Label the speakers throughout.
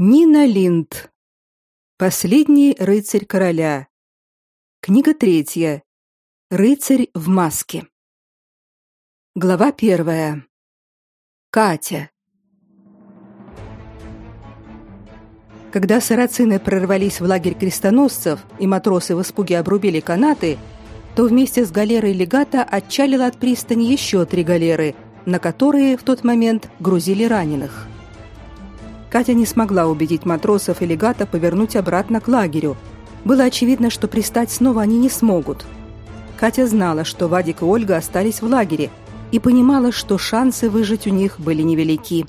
Speaker 1: Нина Линд. Последний рыцарь короля. Книга третья. Рыцарь в маске. Глава первая. Катя. Когда сарацины прорвались в лагерь крестоносцев и матросы в испуге обрубили канаты, то вместе с галерой легата отчалило от пристани еще три галеры, на которые в тот момент грузили раненых. Катя не смогла убедить матросов и легата повернуть обратно к лагерю. Было очевидно, что пристать снова они не смогут. Катя знала, что Вадик и Ольга остались в лагере, и понимала, что шансы выжить у них были невелики.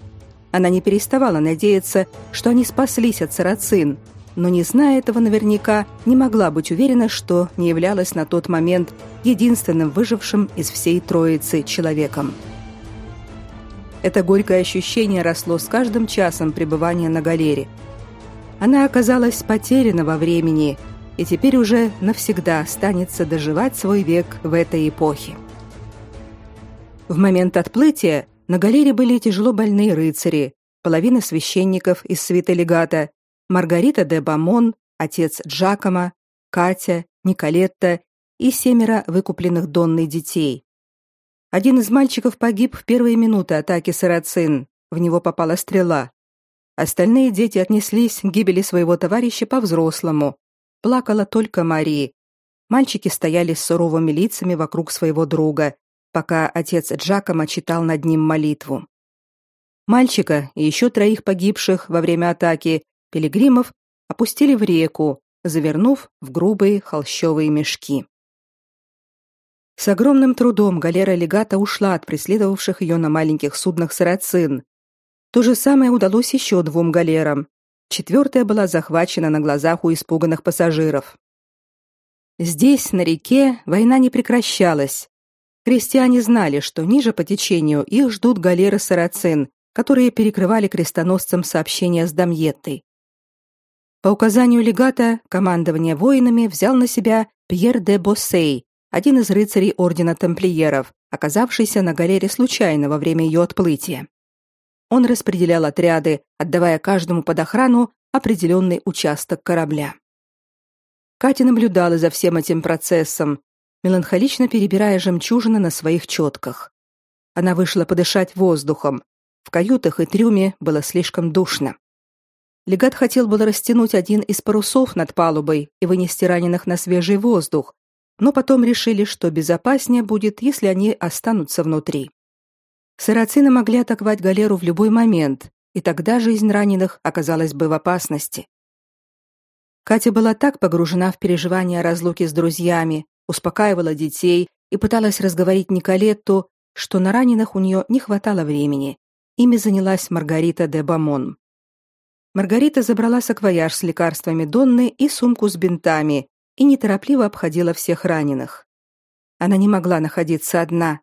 Speaker 1: Она не переставала надеяться, что они спаслись от сарацин, но не зная этого наверняка, не могла быть уверена, что не являлась на тот момент единственным выжившим из всей троицы человеком. Это горькое ощущение росло с каждым часом пребывания на галере. Она оказалась потеряна во времени и теперь уже навсегда останется доживать свой век в этой эпохе. В момент отплытия на галере были тяжело больные рыцари, половина священников из свиты легата, Маргарита де Бамон, отец Джакома, Катя, Николетта и семеро выкупленных Донной детей. Один из мальчиков погиб в первые минуты атаки сарацин. В него попала стрела. Остальные дети отнеслись к гибели своего товарища по-взрослому. Плакала только Мария. Мальчики стояли с суровыми лицами вокруг своего друга, пока отец Джакома читал над ним молитву. Мальчика и еще троих погибших во время атаки пилигримов опустили в реку, завернув в грубые холщовые мешки. С огромным трудом галера легата ушла от преследовавших ее на маленьких суднах сарацин. То же самое удалось еще двум галерам. Четвертая была захвачена на глазах у испуганных пассажиров. Здесь, на реке, война не прекращалась. Крестьяне знали, что ниже по течению их ждут галеры сарацин, которые перекрывали крестоносцам сообщения с Дамьеттой. По указанию легата командование воинами взял на себя Пьер де Боссей, один из рыцарей ордена тамплиеров, оказавшийся на галере случайно во время ее отплытия. Он распределял отряды, отдавая каждому под охрану определенный участок корабля. Катя наблюдала за всем этим процессом, меланхолично перебирая жемчужины на своих четках. Она вышла подышать воздухом. В каютах и трюме было слишком душно. Легат хотел было растянуть один из парусов над палубой и вынести раненых на свежий воздух, но потом решили, что безопаснее будет, если они останутся внутри. Сарацины могли атаковать галеру в любой момент, и тогда жизнь раненых оказалась бы в опасности. Катя была так погружена в переживания разлуки с друзьями, успокаивала детей и пыталась разговорить Николетту, что на раненых у нее не хватало времени. Ими занялась Маргарита де Бамон. Маргарита забрала саквояж с лекарствами Донны и сумку с бинтами, и неторопливо обходила всех раненых. Она не могла находиться одна.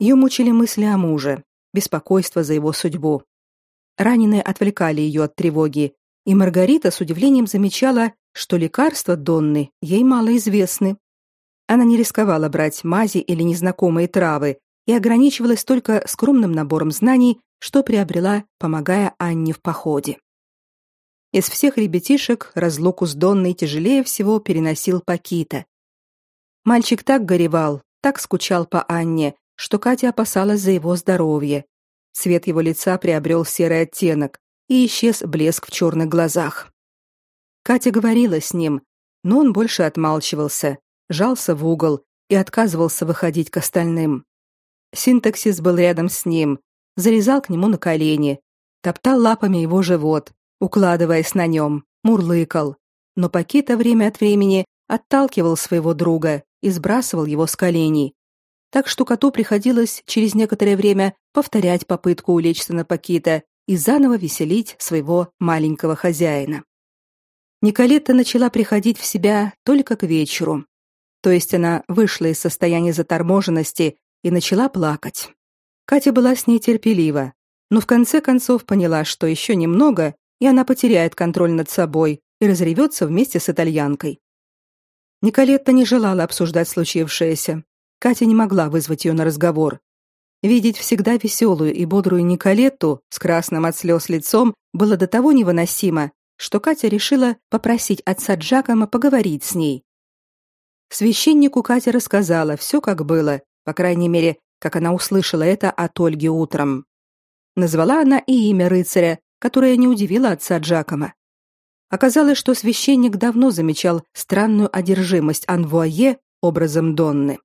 Speaker 1: Ее мучили мысли о муже, беспокойство за его судьбу. Раненые отвлекали ее от тревоги, и Маргарита с удивлением замечала, что лекарства Донны ей мало известны. Она не рисковала брать мази или незнакомые травы и ограничивалась только скромным набором знаний, что приобрела, помогая Анне в походе. Из всех ребятишек разлуку с Донной тяжелее всего переносил Пакита. Мальчик так горевал, так скучал по Анне, что Катя опасалась за его здоровье. Цвет его лица приобрел серый оттенок, и исчез блеск в черных глазах. Катя говорила с ним, но он больше отмалчивался, жался в угол и отказывался выходить к остальным. Синтаксис был рядом с ним, залезал к нему на колени, топтал лапами его живот, укладываясь на нем, мурлыкал, но Пакита время от времени отталкивал своего друга и сбрасывал его с коленей. Так что коту приходилось через некоторое время повторять попытку улечься на Пакита и заново веселить своего маленького хозяина. Николетта начала приходить в себя только к вечеру. То есть она вышла из состояния заторможенности и начала плакать. Катя была с ней терпелива, но в конце концов поняла, что еще немного, и она потеряет контроль над собой и разревется вместе с итальянкой. Николетта не желала обсуждать случившееся. Катя не могла вызвать ее на разговор. Видеть всегда веселую и бодрую Николетту с красным от слез лицом было до того невыносимо, что Катя решила попросить отца Джакома поговорить с ней. Священнику Катя рассказала все, как было, по крайней мере, как она услышала это от Ольги утром. Назвала она и имя рыцаря, которое не удивило отца Джакома. Оказалось, что священник давно замечал странную одержимость Анвуае образом Донны.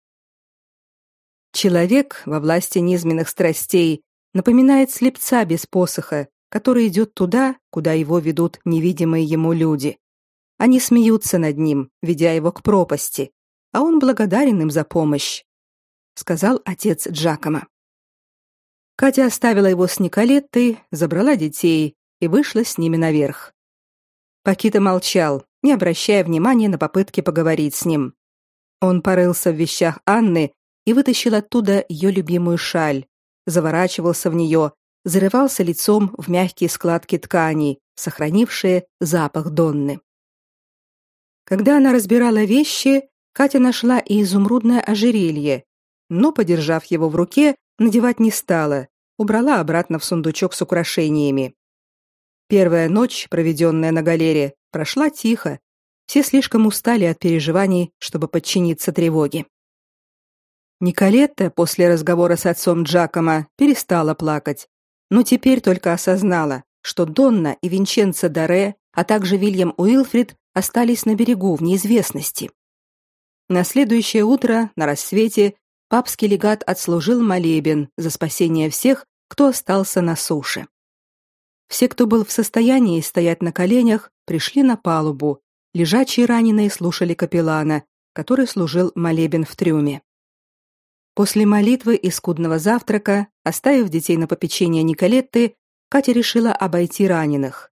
Speaker 1: Человек во власти низменных страстей напоминает слепца без посоха, который идет туда, куда его ведут невидимые ему люди. Они смеются над ним, ведя его к пропасти, а он благодарен им за помощь, сказал отец Джакома. Катя оставила его с Николеттой, забрала детей и вышла с ними наверх. Пакита молчал, не обращая внимания на попытки поговорить с ним. Он порылся в вещах Анны и вытащил оттуда ее любимую шаль, заворачивался в нее, зарывался лицом в мягкие складки ткани, сохранившие запах Донны. Когда она разбирала вещи, Катя нашла и изумрудное ожерелье, но, подержав его в руке, надевать не стала, убрала обратно в сундучок с украшениями. Первая ночь, проведенная на галере, прошла тихо. Все слишком устали от переживаний, чтобы подчиниться тревоге. Николетта после разговора с отцом Джакома перестала плакать, но теперь только осознала, что Донна и Винченцо Даре, а также Вильям Уилфрид остались на берегу в неизвестности. На следующее утро, на рассвете, папский легат отслужил молебен за спасение всех, кто остался на суше. Все, кто был в состоянии стоять на коленях, пришли на палубу. Лежачие раненые слушали капеллана, который служил молебен в трюме. После молитвы и скудного завтрака, оставив детей на попечение Николетты, Катя решила обойти раненых.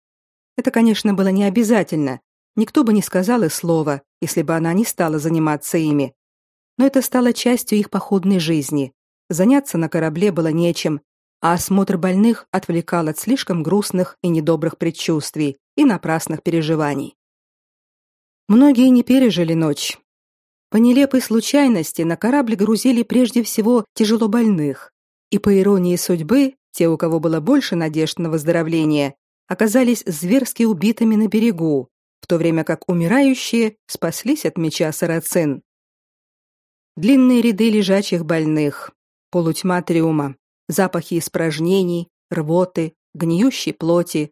Speaker 1: Это, конечно, было не обязательно. Никто бы не сказал и слова, если бы она не стала заниматься ими. Но это стало частью их походной жизни. Заняться на корабле было нечем, а осмотр больных отвлекал от слишком грустных и недобрых предчувствий и напрасных переживаний. Многие не пережили ночь. По нелепой случайности на корабль грузили прежде всего тяжелобольных, и по иронии судьбы, те, у кого было больше надежд на выздоровление, оказались зверски убитыми на берегу, в то время как умирающие спаслись от меча сарацин. Длинные ряды лежачих больных, полутьма трюма, запахи испражнений, рвоты, гниющей плоти,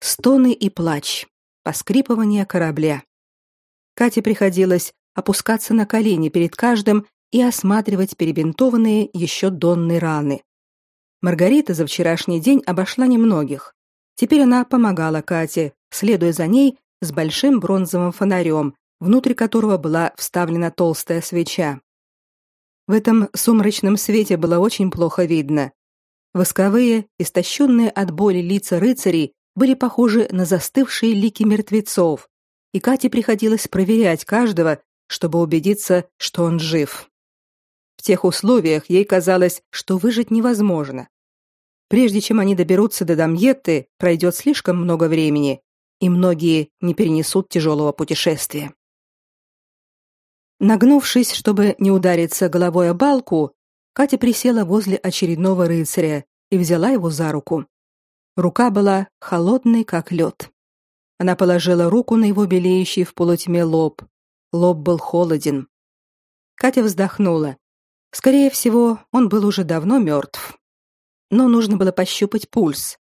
Speaker 1: стоны и плач, поскрипывание корабля. Кате приходилось опускаться на колени перед каждым и осматривать перебинтованные еще донные раны. Маргарита за вчерашний день обошла немногих. Теперь она помогала Кате, следуя за ней с большим бронзовым фонарем, внутрь которого была вставлена толстая свеча. В этом сумрачном свете было очень плохо видно. Восковые, истощенные от боли лица рыцарей были похожи на застывшие лики мертвецов, и Кате приходилось проверять каждого, чтобы убедиться, что он жив. В тех условиях ей казалось, что выжить невозможно. Прежде чем они доберутся до Дамьетты, пройдет слишком много времени, и многие не перенесут тяжелого путешествия. Нагнувшись, чтобы не удариться головой о балку, Катя присела возле очередного рыцаря и взяла его за руку. Рука была холодной, как лед. Она положила руку на его белеющий в полутьме лоб. Лоб был холоден. Катя вздохнула. Скорее всего, он был уже давно мертв. Но нужно было пощупать пульс.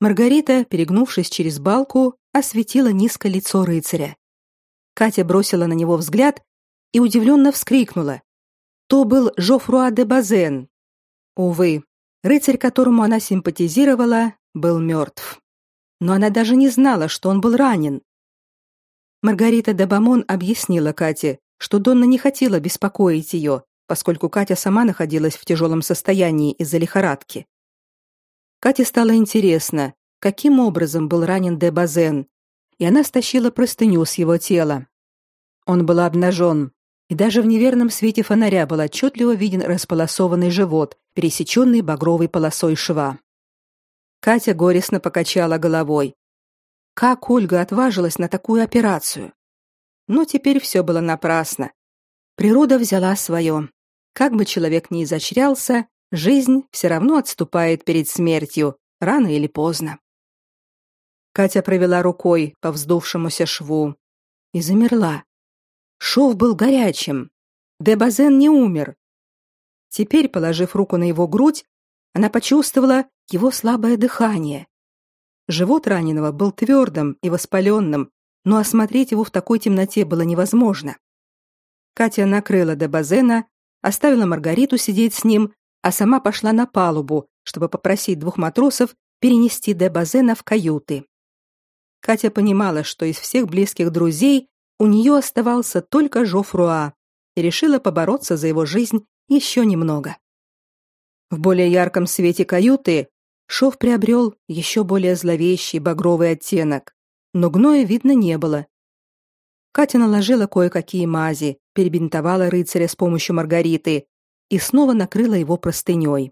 Speaker 1: Маргарита, перегнувшись через балку, осветила низко лицо рыцаря. Катя бросила на него взгляд и удивленно вскрикнула. То был Жофруа де Базен. Увы, рыцарь, которому она симпатизировала, был мертв. Но она даже не знала, что он был ранен. Маргарита де Бамон объяснила Кате, что Донна не хотела беспокоить ее, поскольку Катя сама находилась в тяжелом состоянии из-за лихорадки. Кате стало интересно, каким образом был ранен де Базен, и она стащила простыню с его тела. Он был обнажен, и даже в неверном свете фонаря был отчетливо виден располосованный живот, пересеченный багровой полосой шва. Катя горестно покачала головой. Как Ольга отважилась на такую операцию? Но теперь все было напрасно. Природа взяла свое. Как бы человек ни изощрялся, жизнь все равно отступает перед смертью, рано или поздно. Катя провела рукой по вздувшемуся шву и замерла. Шов был горячим. Дебазен не умер. Теперь, положив руку на его грудь, она почувствовала его слабое дыхание. Живот раненого был твердым и воспаленным, но осмотреть его в такой темноте было невозможно. Катя накрыла Дебазена, оставила Маргариту сидеть с ним, а сама пошла на палубу, чтобы попросить двух матросов перенести Дебазена в каюты. Катя понимала, что из всех близких друзей у нее оставался только Жофруа, и решила побороться за его жизнь еще немного. В более ярком свете каюты шов приобрел еще более зловещий багровый оттенок, но гноя видно не было. Катя наложила кое-какие мази, перебинтовала рыцаря с помощью Маргариты и снова накрыла его простыней,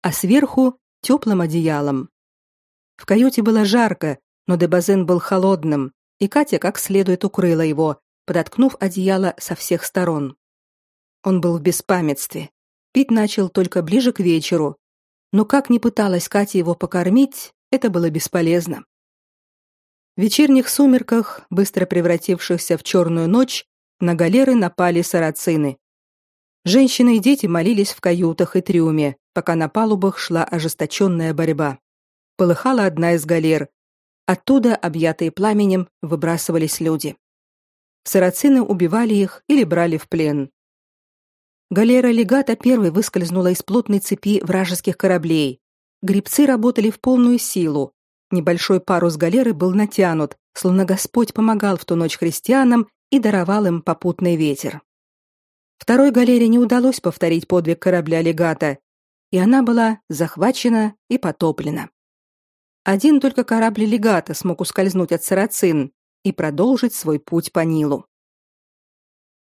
Speaker 1: а сверху теплым одеялом. В каюте было жарко, но Дебазен был холодным, и Катя как следует укрыла его, подоткнув одеяло со всех сторон. Он был в беспамятстве. Пить начал только ближе к вечеру. Но как ни пыталась Катя его покормить, это было бесполезно. В вечерних сумерках, быстро превратившихся в черную ночь, на галеры напали сарацины. Женщины и дети молились в каютах и трюме, пока на палубах шла ожесточенная борьба. Полыхала одна из галер, Оттуда, объятые пламенем, выбрасывались люди. Сарацины убивали их или брали в плен. Галера легата первой выскользнула из плотной цепи вражеских кораблей. Грибцы работали в полную силу. Небольшой парус галеры был натянут, словно Господь помогал в ту ночь христианам и даровал им попутный ветер. Второй галере не удалось повторить подвиг корабля легата, и она была захвачена и потоплена. Один только корабль легата смог ускользнуть от сарацин и продолжить свой путь по Нилу.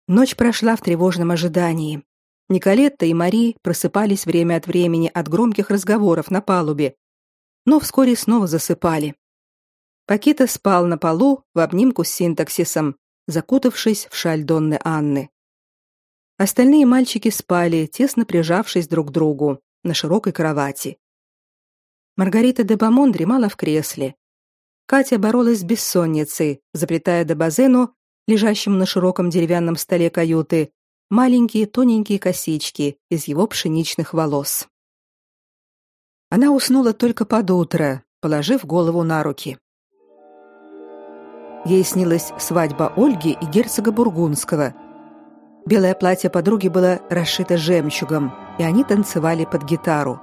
Speaker 1: Ночь прошла в тревожном ожидании. Николетта и Мари просыпались время от времени от громких разговоров на палубе, но вскоре снова засыпали. Пакита спал на полу в обнимку с синтаксисом, закутавшись в шаль Донны Анны. Остальные мальчики спали, тесно прижавшись друг к другу на широкой кровати. Маргарита де Бамон дремала в кресле. Катя боролась с бессонницей, заплетая до базену, лежащему на широком деревянном столе каюты, маленькие тоненькие косички из его пшеничных волос. Она уснула только под утро, положив голову на руки. Ей снилась свадьба Ольги и герцога Бургундского. Белое платье подруги было расшито жемчугом, и они танцевали под гитару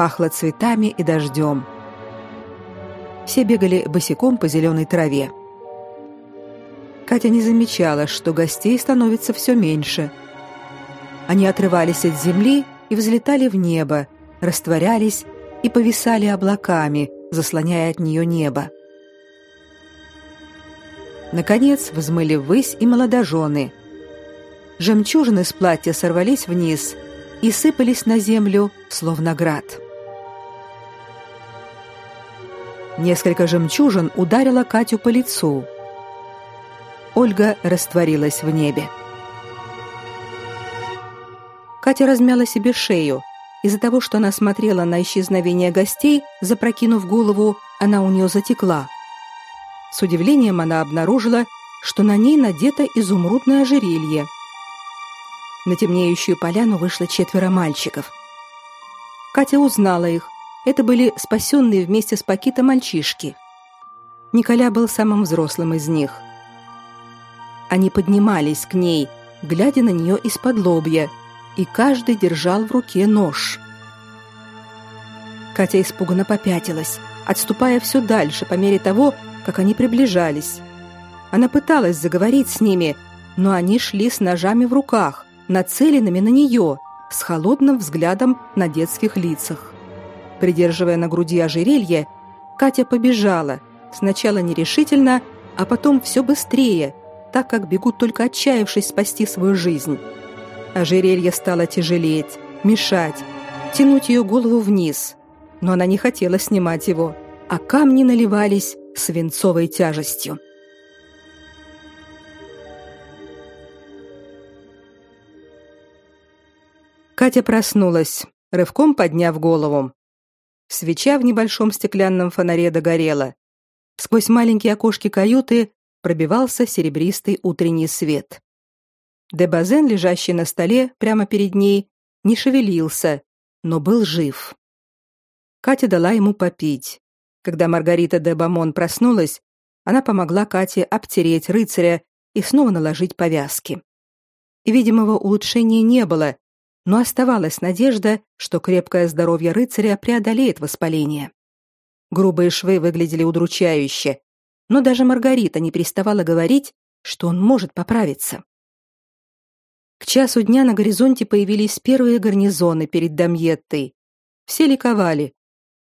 Speaker 1: пахло цветами и дождем. Все бегали босиком по зеленой траве. Катя не замечала, что гостей становится все меньше. Они отрывались от земли и взлетали в небо, растворялись и повисали облаками, заслоняя от нее небо. Наконец взмыли ввысь и молодожены. Жемчужины с платья сорвались вниз и сыпались на землю, словно град. Несколько жемчужин ударило Катю по лицу. Ольга растворилась в небе. Катя размяла себе шею. Из-за того, что она смотрела на исчезновение гостей, запрокинув голову, она у нее затекла. С удивлением она обнаружила, что на ней надето изумрудное ожерелье. На темнеющую поляну вышло четверо мальчиков. Катя узнала их – это были спасенные вместе с Пакито мальчишки. Николя был самым взрослым из них. Они поднимались к ней, глядя на нее из-под лобья, и каждый держал в руке нож. Катя испуганно попятилась, отступая все дальше по мере того, как они приближались. Она пыталась заговорить с ними, но они шли с ножами в руках, нацеленными на нее, с холодным взглядом на детских лицах. Придерживая на груди ожерелье, Катя побежала, сначала нерешительно, а потом все быстрее, так как бегут только отчаявшись спасти свою жизнь. Ожерелье стало тяжелеть, мешать, тянуть ее голову вниз, но она не хотела снимать его, а камни наливались свинцовой тяжестью. Катя проснулась, рывком подняв голову. Свеча в небольшом стеклянном фонаре догорела. Сквозь маленькие окошки каюты пробивался серебристый утренний свет. Дебазен, лежащий на столе прямо перед ней, не шевелился, но был жив. Катя дала ему попить. Когда Маргарита де Бамон проснулась, она помогла Кате обтереть рыцаря и снова наложить повязки. И видимого улучшения не было, но оставалась надежда, что крепкое здоровье рыцаря преодолеет воспаление. Грубые швы выглядели удручающе, но даже Маргарита не переставала говорить, что он может поправиться. К часу дня на горизонте появились первые гарнизоны перед Дамьеттой. Все ликовали.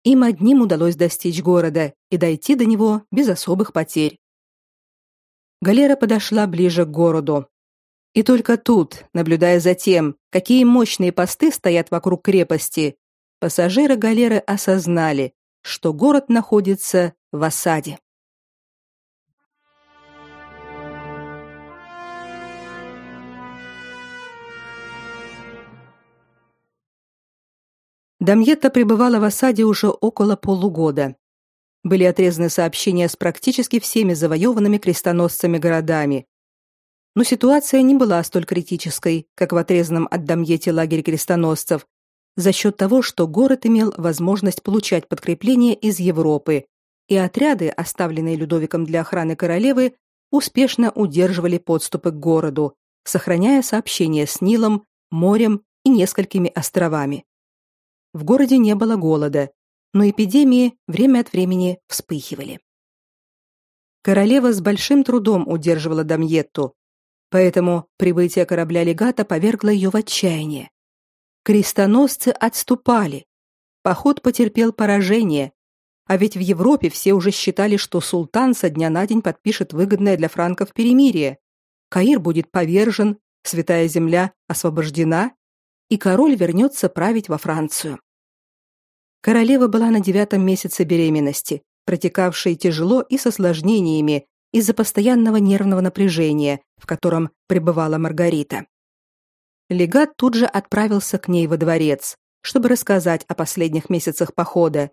Speaker 1: Им одним удалось достичь города и дойти до него без особых потерь. Галера подошла ближе к городу. И только тут, наблюдая за тем, какие мощные посты стоят вокруг крепости, пассажиры галеры осознали, что город находится в осаде. Дамьетта пребывала в осаде уже около полугода. Были отрезаны сообщения с практически всеми завоеванными крестоносцами городами. Но ситуация не была столь критической, как в отрезанном от Дамьете лагере крестоносцев, за счет того, что город имел возможность получать подкрепление из Европы, и отряды, оставленные Людовиком для охраны королевы, успешно удерживали подступы к городу, сохраняя сообщения с Нилом, морем и несколькими островами. В городе не было голода, но эпидемии время от времени вспыхивали. Королева с большим трудом удерживала Дамьетту, поэтому прибытие корабля легата повергло ее в отчаяние. Крестоносцы отступали. Поход потерпел поражение, а ведь в Европе все уже считали, что султан со дня на день подпишет выгодное для франков перемирие. Каир будет повержен, святая земля освобождена, и король вернется править во Францию. Королева была на девятом месяце беременности, протекавшей тяжело и с осложнениями из-за постоянного нервного напряжения, в котором пребывала Маргарита. Легат тут же отправился к ней во дворец, чтобы рассказать о последних месяцах похода,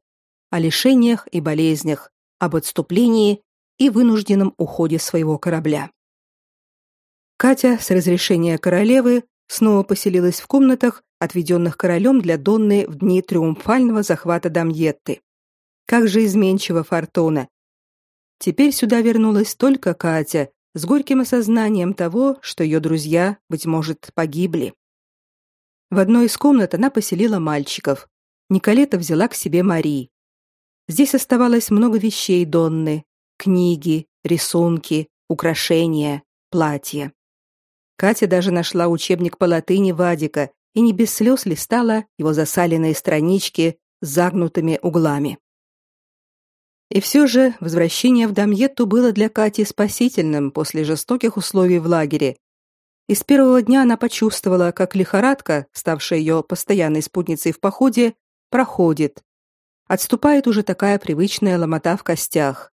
Speaker 1: о лишениях и болезнях, об отступлении и вынужденном уходе своего корабля. Катя с разрешения королевы снова поселилась в комнатах, отведенных королем для Донны в дни триумфального захвата Дамьетты. Как же изменчива фортуна. Теперь сюда вернулась только Катя с горьким осознанием того, что ее друзья, быть может, погибли. В одной из комнат она поселила мальчиков. Николета взяла к себе Мари. Здесь оставалось много вещей Донны: книги, рисунки, украшения, платья. Катя даже нашла учебник по латыни Вадика и не без слез листала его засаленные странички с загнутыми углами. И все же возвращение в Дамьетту было для Кати спасительным после жестоких условий в лагере. И с первого дня она почувствовала, как лихорадка, ставшая ее постоянной спутницей в походе, проходит. Отступает уже такая привычная ломота в костях.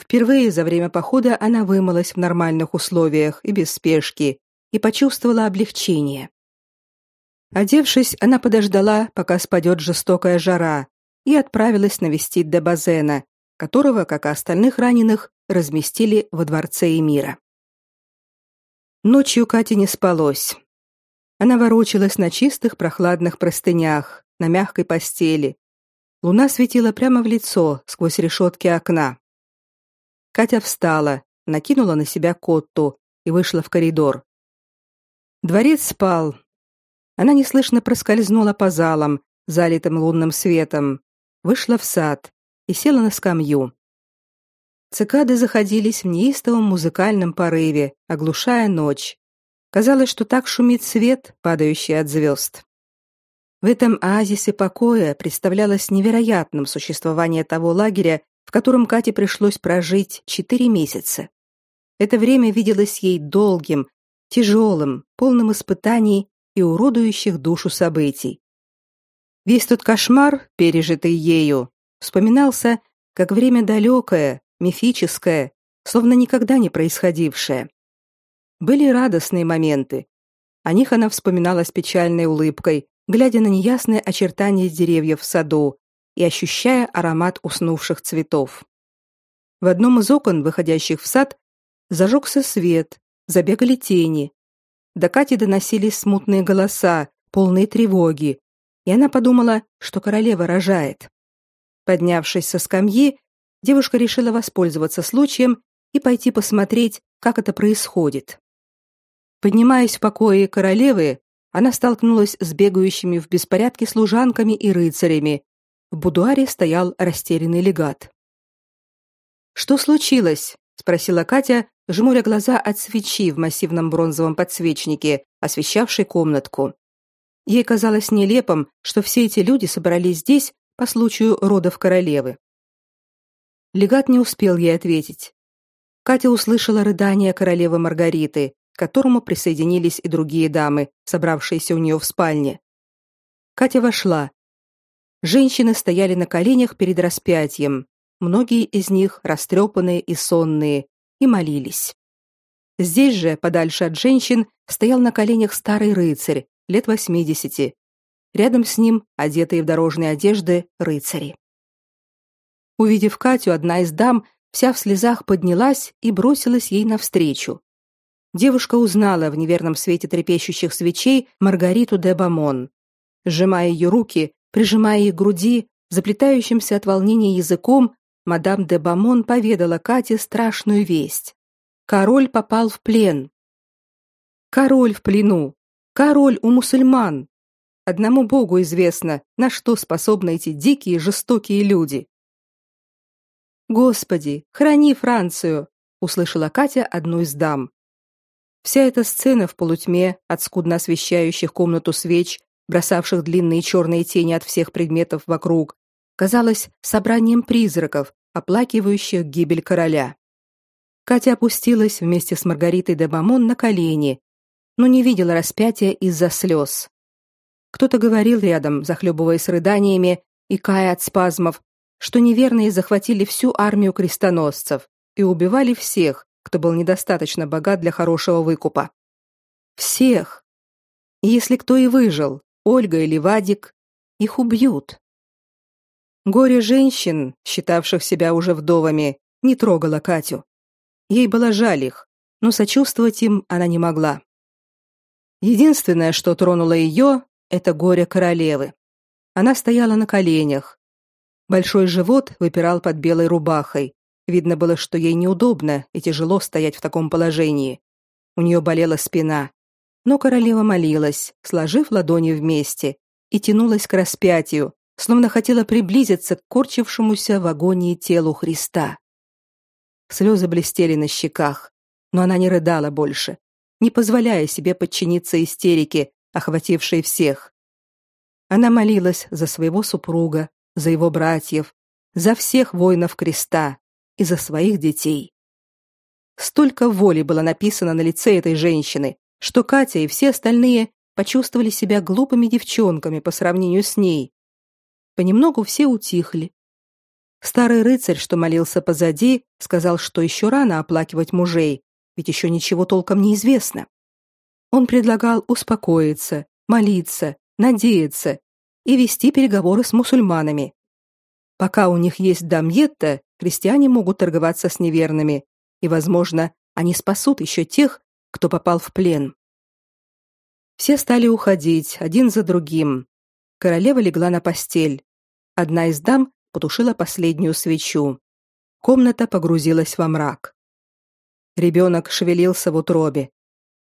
Speaker 1: Впервые за время похода она вымылась в нормальных условиях и без спешки и почувствовала облегчение. Одевшись, она подождала, пока спадет жестокая жара, и отправилась навестить Дебазена, которого, как и остальных раненых, разместили во дворце Эмира. Ночью Кате не спалось. Она ворочалась на чистых прохладных простынях, на мягкой постели. Луна светила прямо в лицо сквозь решетки окна. Катя встала, накинула на себя котту и вышла в коридор. Дворец спал. Она неслышно проскользнула по залам, залитым лунным светом, вышла в сад и села на скамью. Цикады заходились в неистовом музыкальном порыве, оглушая ночь. Казалось, что так шумит свет, падающий от звезд. В этом оазисе покоя представлялось невероятным существование того лагеря, в котором Кате пришлось прожить четыре месяца. Это время виделось ей долгим, тяжелым, полным испытаний и уродующих душу событий. Весь тот кошмар, пережитый ею, вспоминался как время далекое, мифическое, словно никогда не происходившее. Были радостные моменты. О них она вспоминала с печальной улыбкой, глядя на неясные очертания деревьев в саду и ощущая аромат уснувших цветов. В одном из окон, выходящих в сад, зажегся свет, забегали тени. До Кати доносились смутные голоса, полные тревоги, и она подумала, что королева рожает. Поднявшись со скамьи, девушка решила воспользоваться случаем и пойти посмотреть, как это происходит. Поднимаясь в покое королевы, она столкнулась с бегающими в беспорядке служанками и рыцарями. В будуаре стоял растерянный легат. Что случилось? спросила Катя, жмуря глаза от свечи в массивном бронзовом подсвечнике, освещавшей комнатку. Ей казалось нелепым, что все эти люди собрались здесь по случаю родов королевы. Легат не успел ей ответить. Катя услышала рыдания королевы Маргариты, к которому присоединились и другие дамы, собравшиеся у нее в спальне. Катя вошла. Женщины стояли на коленях перед распятием, многие из них растрепанные и сонные, и молились. Здесь же, подальше от женщин, стоял на коленях старый рыцарь, лет восьмидесяти. Рядом с ним, одетые в дорожные одежды, рыцари. Увидев Катю, одна из дам вся в слезах поднялась и бросилась ей навстречу. Девушка узнала в неверном свете трепещущих свечей Маргариту де Бамон. Сжимая ее руки, прижимая их к груди, заплетающимся от волнения языком, мадам де Бамон поведала Кате страшную весть. Король попал в плен. Король в плену. Король у мусульман. Одному Богу известно, на что способны эти дикие жестокие люди. Господи, храни Францию, услышала Катя одну из дам. Вся эта сцена в полутьме от скудно освещающих комнату свеч, бросавших длинные черные тени от всех предметов вокруг, казалась собранием призраков, оплакивающих гибель короля. Катя опустилась вместе с Маргаритой де Бамон на колени, но не видела распятия из-за слез. Кто-то говорил рядом, захлебываясь рыданиями и кая от спазмов, что неверные захватили всю армию крестоносцев и убивали всех, кто был недостаточно богат для хорошего выкупа. Всех. И если кто и выжил, Ольга или Вадик, их убьют. Горе женщин, считавших себя уже вдовами, не трогало Катю. Ей было жаль их, но сочувствовать им она не могла. Единственное, что тронуло ее, это горе королевы. Она стояла на коленях, Большой живот выпирал под белой рубахой. Видно было, что ей неудобно и тяжело стоять в таком положении. У нее болела спина. Но королева молилась, сложив ладони вместе, и тянулась к распятию, словно хотела приблизиться к корчившемуся в агонии телу Христа. Слезы блестели на щеках, но она не рыдала больше, не позволяя себе подчиниться истерике, охватившей всех. Она молилась за своего супруга, за его братьев, за всех воинов креста и за своих детей. Столько воли было написано на лице этой женщины, что Катя и все остальные почувствовали себя глупыми девчонками по сравнению с ней. Понемногу все утихли. Старый рыцарь, что молился позади, сказал, что еще рано оплакивать мужей, ведь еще ничего толком не известно. Он предлагал успокоиться, молиться, надеяться и вести переговоры с мусульманами. Пока у них есть дамьетта, крестьяне могут торговаться с неверными, и, возможно, они спасут еще тех, кто попал в плен. Все стали уходить, один за другим. Королева легла на постель. Одна из дам потушила последнюю свечу. Комната погрузилась во мрак. Ребенок шевелился в утробе.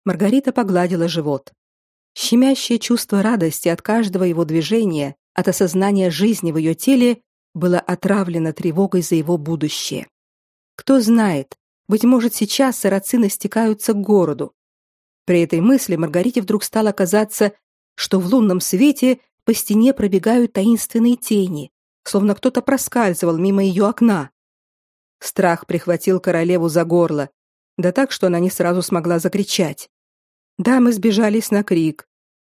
Speaker 1: Маргарита погладила живот. Щемящее чувство радости от каждого его движения, от осознания жизни в ее теле было отравлено тревогой за его будущее. Кто знает, быть может, сейчас сарацины стекаются к городу. При этой мысли Маргарите вдруг стало казаться, что в лунном свете по стене пробегают таинственные тени, словно кто-то проскальзывал мимо ее окна. Страх прихватил королеву за горло, да так, что она не сразу смогла закричать. Дамы сбежались на крик.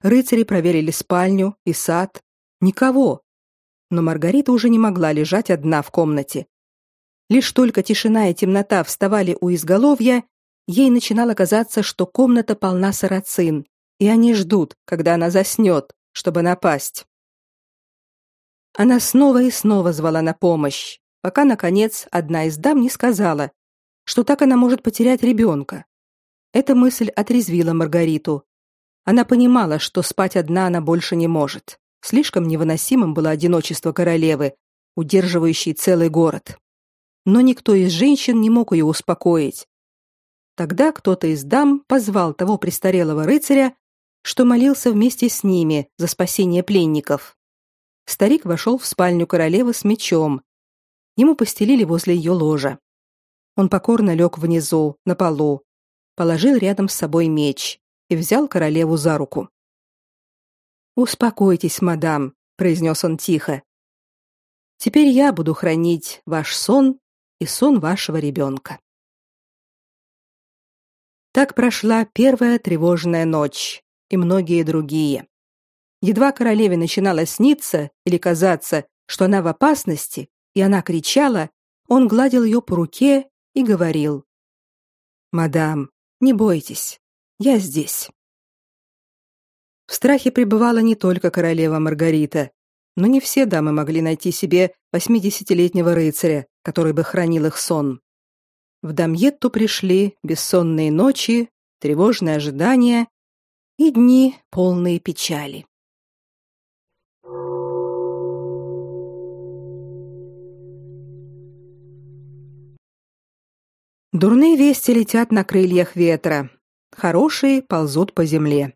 Speaker 1: Рыцари проверили спальню и сад. Никого. Но Маргарита уже не могла лежать одна в комнате. Лишь только тишина и темнота вставали у изголовья, ей начинало казаться, что комната полна сарацин, и они ждут, когда она заснет, чтобы напасть. Она снова и снова звала на помощь, пока наконец одна из дам не сказала, что так она может потерять ребенка. Эта мысль отрезвила Маргариту. Она понимала, что спать одна она больше не может. Слишком невыносимым было одиночество королевы, удерживающей целый город. Но никто из женщин не мог ее успокоить. Тогда кто-то из дам позвал того престарелого рыцаря, что молился вместе с ними за спасение пленников. Старик вошел в спальню королевы с мечом. Ему постелили возле ее ложа. Он покорно лег внизу, на полу, положил рядом с собой меч и взял королеву за руку. «Успокойтесь, мадам», — произнес он тихо. «Теперь я буду хранить ваш сон и сон вашего ребенка». Так прошла первая тревожная ночь и многие другие. Едва королеве начинало сниться или казаться, что она в опасности, и она кричала, он гладил ее по руке и говорил: "Мадам, не бойтесь. Я здесь". В страхе пребывала не только королева Маргарита, но не все дамы могли найти себе восьмидесятилетнего рыцаря, который бы хранил их сон. В Дамьетту пришли бессонные ночи, тревожные ожидания и дни полные печали. Дурные вести летят на крыльях ветра, хорошие ползут по земле.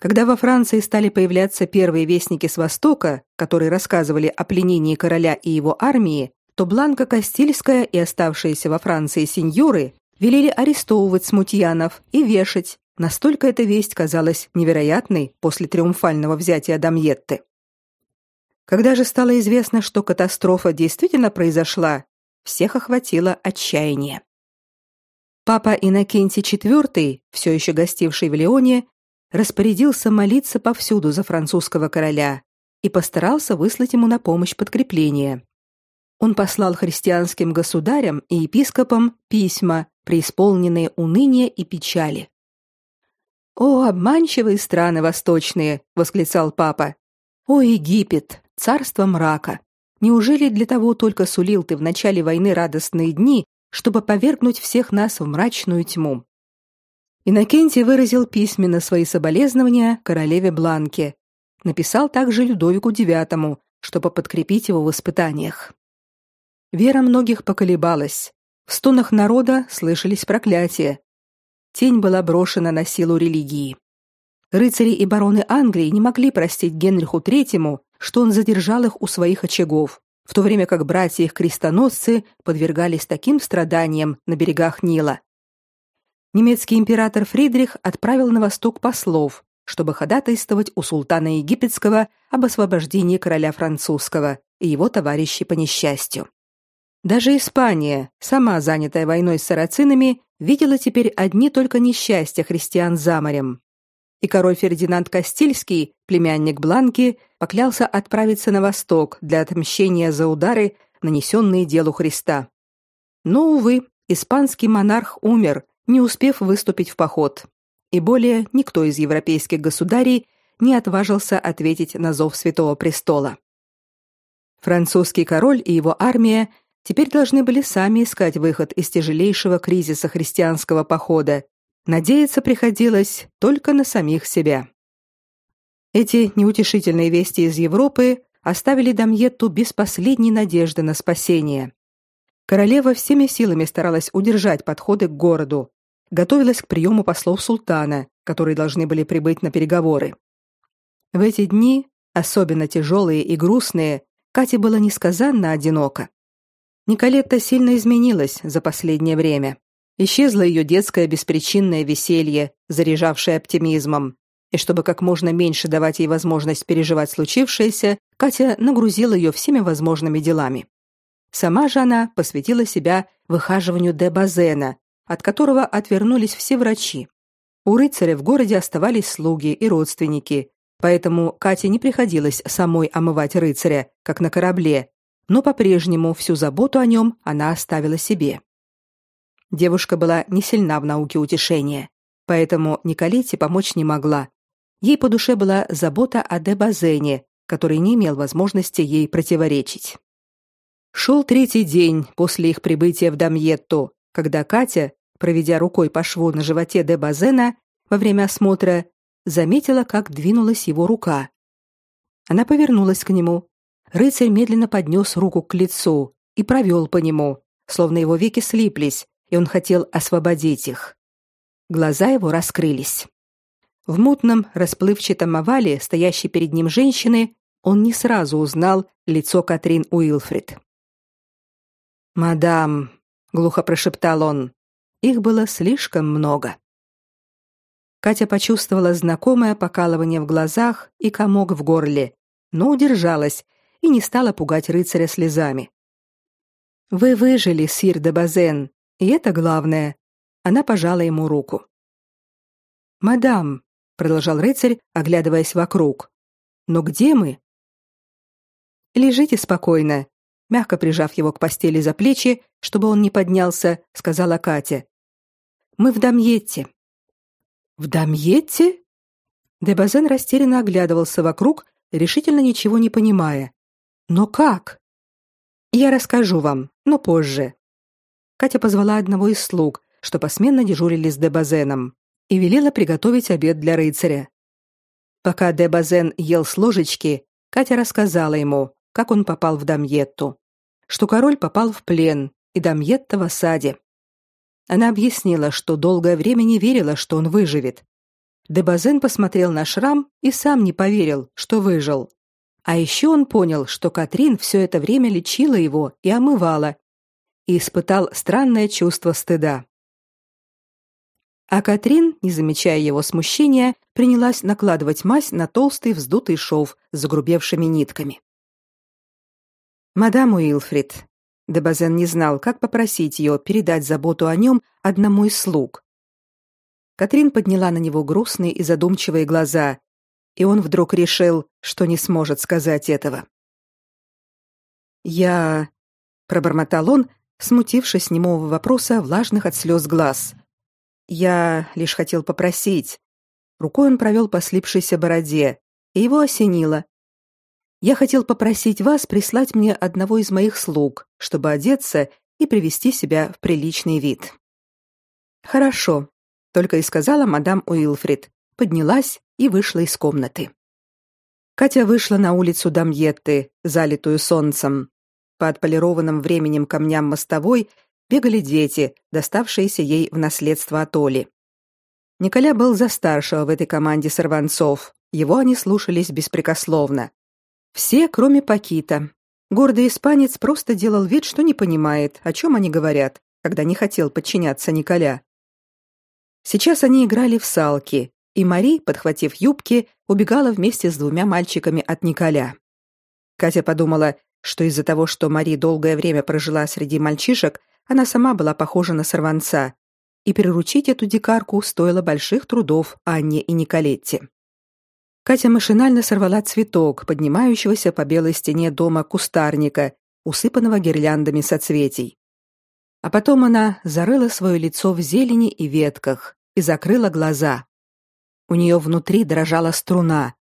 Speaker 1: Когда во Франции стали появляться первые вестники с Востока, которые рассказывали о пленении короля и его армии, то Бланка Кастильская и оставшиеся во Франции сеньоры велели арестовывать смутьянов и вешать. Настолько эта весть казалась невероятной после триумфального взятия Дамьетты. Когда же стало известно, что катастрофа действительно произошла, всех охватило отчаяние. Папа Иннокентий IV, все еще гостивший в Лионе, распорядился молиться повсюду за французского короля и постарался выслать ему на помощь подкрепление он послал христианским государям и епископам письма, преисполненные уныния и печали. «О, обманчивые страны восточные!» — восклицал папа. «О, Египет, царство мрака! Неужели для того только сулил ты в начале войны радостные дни, чтобы повергнуть всех нас в мрачную тьму?» Иннокентий выразил письменно свои соболезнования королеве Бланке. Написал также Людовику IX, чтобы подкрепить его в испытаниях. Вера многих поколебалась. В стонах народа слышались проклятия. Тень была брошена на силу религии. Рыцари и бароны Англии не могли простить Генриху III, что он задержал их у своих очагов, в то время как братья их крестоносцы подвергались таким страданиям на берегах Нила. Немецкий император Фридрих отправил на восток послов, чтобы ходатайствовать у султана египетского об освобождении короля французского и его товарищей по несчастью. Даже Испания, сама занятая войной с сарацинами, видела теперь одни только несчастья христиан за морем. И король Фердинанд Кастильский, племянник Бланки, поклялся отправиться на восток для отмщения за удары, нанесенные делу Христа. Но увы, испанский монарх умер, не успев выступить в поход. И более никто из европейских государей не отважился ответить на зов Святого престола. Французский король и его армия теперь должны были сами искать выход из тяжелейшего кризиса христианского похода. Надеяться приходилось только на самих себя. Эти неутешительные вести из Европы оставили Дамьетту без последней надежды на спасение. Королева всеми силами старалась удержать подходы к городу, готовилась к приему послов султана, которые должны были прибыть на переговоры. В эти дни, особенно тяжелые и грустные, Кате было несказанно одиноко. Николетта сильно изменилась за последнее время. Исчезло ее детское беспричинное веселье, заряжавшее оптимизмом. И чтобы как можно меньше давать ей возможность переживать случившееся, Катя нагрузила ее всеми возможными делами. Сама же она посвятила себя выхаживанию де Базена, от которого отвернулись все врачи. У рыцаря в городе оставались слуги и родственники, поэтому Кате не приходилось самой омывать рыцаря, как на корабле, но по-прежнему всю заботу о нем она оставила себе. Девушка была не сильна в науке утешения. поэтому Николете помочь не могла. Ей по душе была забота о Дебазене, который не имел возможности ей противоречить. Шел третий день после их прибытия в Дамьетто, когда Катя, проведя рукой по шву на животе Дебазена во время осмотра, заметила, как двинулась его рука. Она повернулась к нему. Рыцарь медленно поднес руку к лицу и провел по нему, словно его веки слиплись, и он хотел освободить их. Глаза его раскрылись. В мутном, расплывчатом овале, стоящей перед ним женщины, он не сразу узнал лицо Катрин Уилфрид. «Мадам», — глухо прошептал он, — «их было слишком много». Катя почувствовала знакомое покалывание в глазах и комок в горле, но удержалась и не стала пугать рыцаря слезами. «Вы выжили, сир де Базен, и это главное». Она пожала ему руку. «Мадам», продолжал рыцарь, оглядываясь вокруг. Но где мы? Лежите спокойно, мягко прижав его к постели за плечи, чтобы он не поднялся, сказала Катя. Мы в Дамьетте. В Дамьетте? Дебазен растерянно оглядывался вокруг, решительно ничего не понимая. Но как? Я расскажу вам, но позже. Катя позвала одного из слуг, что посменно дежурили с Дебазеном и велела приготовить обед для рыцаря. Пока де Базен ел с ложечки, Катя рассказала ему, как он попал в Дамьетту, что король попал в плен, и Дамьетта в осаде. Она объяснила, что долгое время не верила, что он выживет. Де Базен посмотрел на шрам и сам не поверил, что выжил. А еще он понял, что Катрин все это время лечила его и омывала, и испытал странное чувство стыда. А Катрин, не замечая его смущения, принялась накладывать мазь на толстый вздутый шов с загрубевшими нитками. «Мадам Уилфрид», Дебазен не знал, как попросить ее передать заботу о нем одному из слуг. Катрин подняла на него грустные и задумчивые глаза, и он вдруг решил, что не сможет сказать этого. «Я...» — пробормотал он, смутившись немого вопроса влажных от слез глаз — я лишь хотел попросить. Рукой он провел по слипшейся бороде, и его осенило. Я хотел попросить вас прислать мне одного из моих слуг, чтобы одеться и привести себя в приличный вид. Хорошо, только и сказала мадам Уилфрид, поднялась и вышла из комнаты. Катя вышла на улицу Дамьетты, залитую солнцем. По отполированным временем камням мостовой бегали дети, доставшиеся ей в наследство от Оли. Николя был за старшего в этой команде сорванцов. Его они слушались беспрекословно. Все, кроме Пакита. Гордый испанец просто делал вид, что не понимает, о чем они говорят, когда не хотел подчиняться Николя. Сейчас они играли в салки, и Мари, подхватив юбки, убегала вместе с двумя мальчиками от Николя. Катя подумала, что из-за того, что Мари долгое время прожила среди мальчишек, она сама была похожа на сорванца, и приручить эту дикарку стоило больших трудов Анне и Николетте. Катя машинально сорвала цветок, поднимающегося по белой стене дома кустарника, усыпанного гирляндами соцветий. А потом она зарыла свое лицо в зелени и ветках и закрыла глаза. У нее внутри дрожала струна.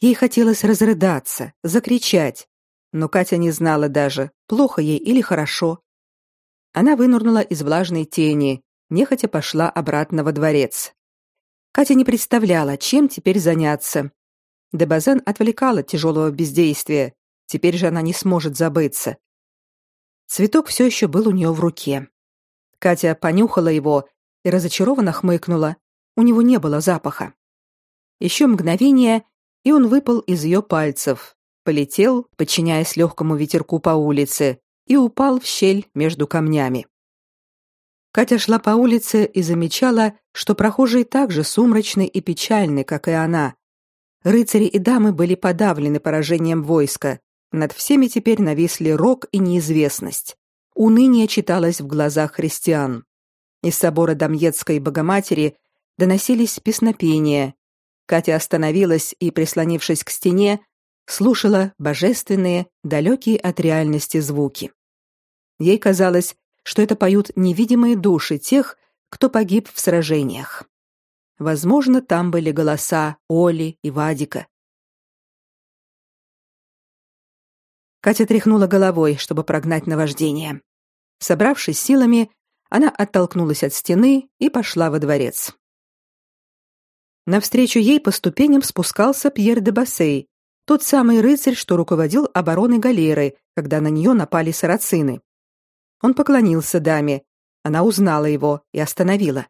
Speaker 1: Ей хотелось разрыдаться, закричать, но Катя не знала даже, плохо ей или хорошо. Она вынырнула из влажной тени, нехотя пошла обратно во дворец. Катя не представляла, чем теперь заняться. Дебазен отвлекал от тяжелого бездействия. Теперь же она не сможет забыться. Цветок все еще был у нее в руке. Катя понюхала его и разочарованно хмыкнула. У него не было запаха. Еще мгновение, и он выпал из ее пальцев, полетел, подчиняясь легкому ветерку по улице, и упал в щель между камнями. Катя шла по улице и замечала, что прохожие так же сумрачны и печальны, как и она. Рыцари и дамы были подавлены поражением войска. Над всеми теперь нависли рок и неизвестность. Уныние читалось в глазах христиан. Из собора Дамьетской Богоматери доносились песнопения. Катя остановилась и, прислонившись к стене, слушала божественные, далекие от реальности звуки. Ей казалось, что это поют невидимые души тех, кто погиб в сражениях. Возможно, там были голоса Оли и Вадика. Катя тряхнула головой, чтобы прогнать наваждение. Собравшись силами, она оттолкнулась от стены и пошла во дворец. Навстречу ей по ступеням спускался Пьер де Бассей, тот самый рыцарь, что руководил обороной галеры, когда на нее напали сарацины. Он поклонился даме. Она узнала его и остановила.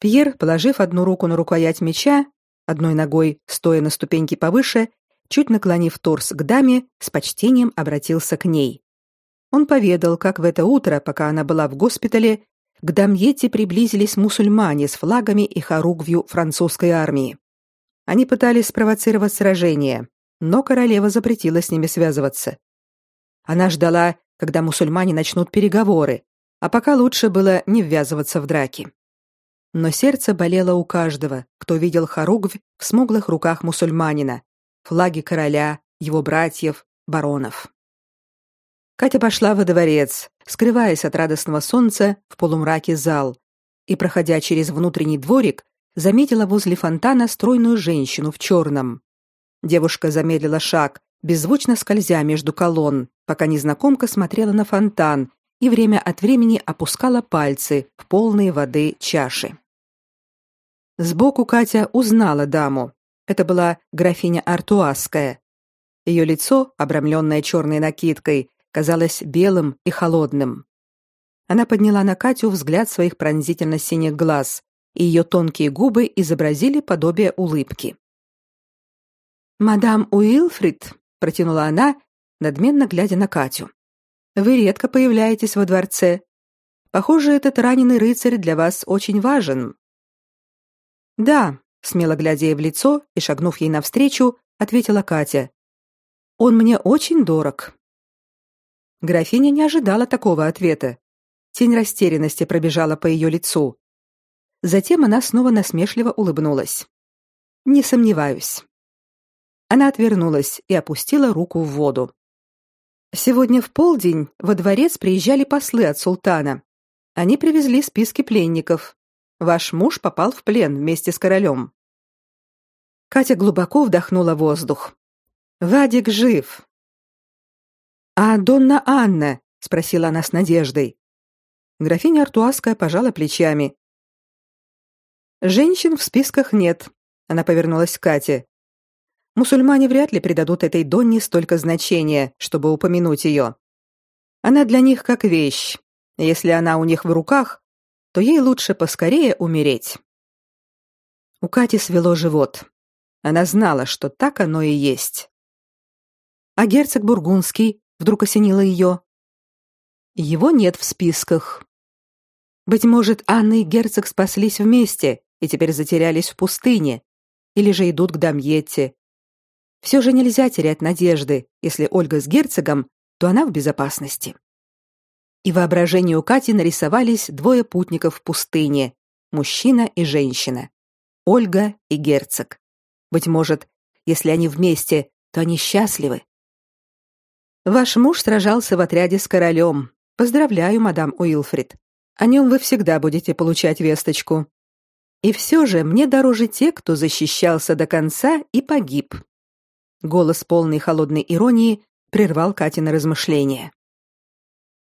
Speaker 1: Пьер, положив одну руку на рукоять меча, одной ногой, стоя на ступеньке повыше, чуть наклонив торс к даме, с почтением обратился к ней. Он поведал, как в это утро, пока она была в госпитале, к Дамьете приблизились мусульмане с флагами и хоругвью французской армии. Они пытались спровоцировать сражение, но королева запретила с ними связываться. Она ждала, когда мусульмане начнут переговоры, а пока лучше было не ввязываться в драки. Но сердце болело у каждого, кто видел хоругвь в смуглых руках мусульманина, флаги короля, его братьев, баронов. Катя пошла во дворец, скрываясь от радостного солнца в полумраке зал, и, проходя через внутренний дворик, заметила возле фонтана стройную женщину в черном. Девушка замедлила шаг, беззвучно скользя между колонн, пока незнакомка смотрела на фонтан и время от времени опускала пальцы в полные воды чаши. Сбоку Катя узнала даму. Это была графиня Артуасская. Ее лицо, обрамленное черной накидкой, казалось белым и холодным. Она подняла на Катю взгляд своих пронзительно-синих глаз, и ее тонкие губы изобразили подобие улыбки. «Мадам Уилфрид», — протянула она, надменно глядя на Катю. «Вы редко появляетесь во дворце. Похоже, этот раненый рыцарь для вас очень важен». «Да», — смело глядя ей в лицо и шагнув ей навстречу, ответила Катя. «Он мне очень дорог». Графиня не ожидала такого ответа. Тень растерянности пробежала по ее лицу. Затем она снова насмешливо улыбнулась. Не сомневаюсь. Она отвернулась и опустила руку в воду. Сегодня в полдень во дворец приезжали послы от султана. Они привезли списки пленников. Ваш муж попал в плен вместе с королем. Катя глубоко вдохнула воздух. Вадик жив. А Донна Анна, спросила она с надеждой. Графиня Артуаская пожала плечами. Женщин в списках нет. Она повернулась к Кате. Мусульмане вряд ли придадут этой Донне столько значения, чтобы упомянуть ее. Она для них как вещь. Если она у них в руках, то ей лучше поскорее умереть. У Кати свело живот. Она знала, что так оно и есть. А герцог бургундский Вдруг осенило ее. Его нет в списках. Быть может, Анна и герцог спаслись вместе и теперь затерялись в пустыне, или же идут к Дамьетте. Все же нельзя терять надежды. Если Ольга с герцогом, то она в безопасности. И воображению Кати нарисовались двое путников в пустыне: мужчина и женщина. Ольга и герцог. Быть может, если они вместе, то они счастливы. Ваш муж сражался в отряде с королем. Поздравляю, мадам Уилфрид. О нем вы всегда будете получать весточку. И все же мне дороже те, кто защищался до конца и погиб. Голос полный холодной иронии прервал Катины размышления.